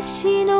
しの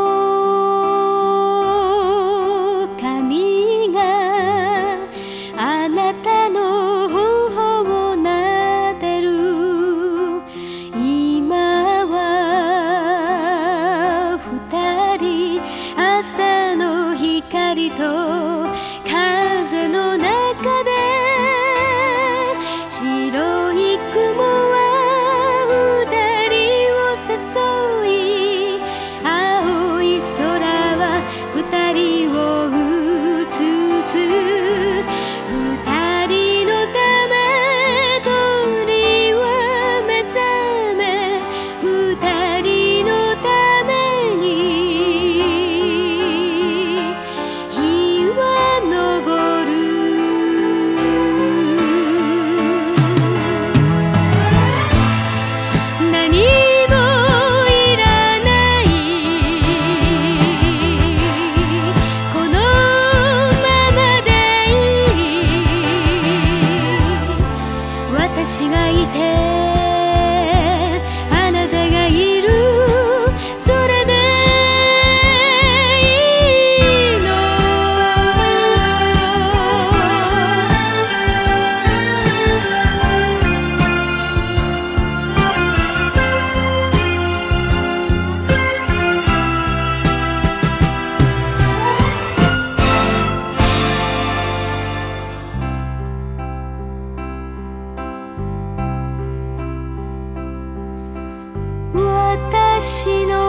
しの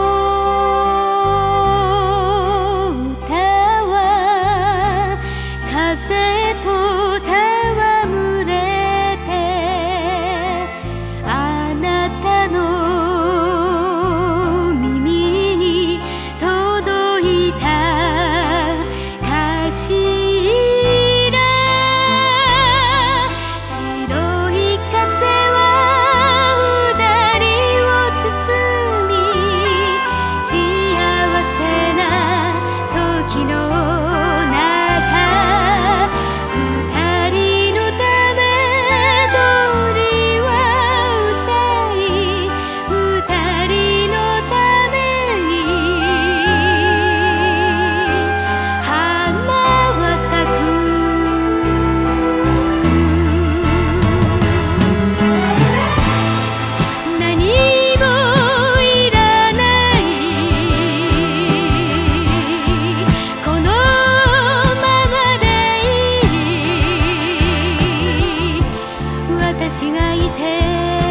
私がいて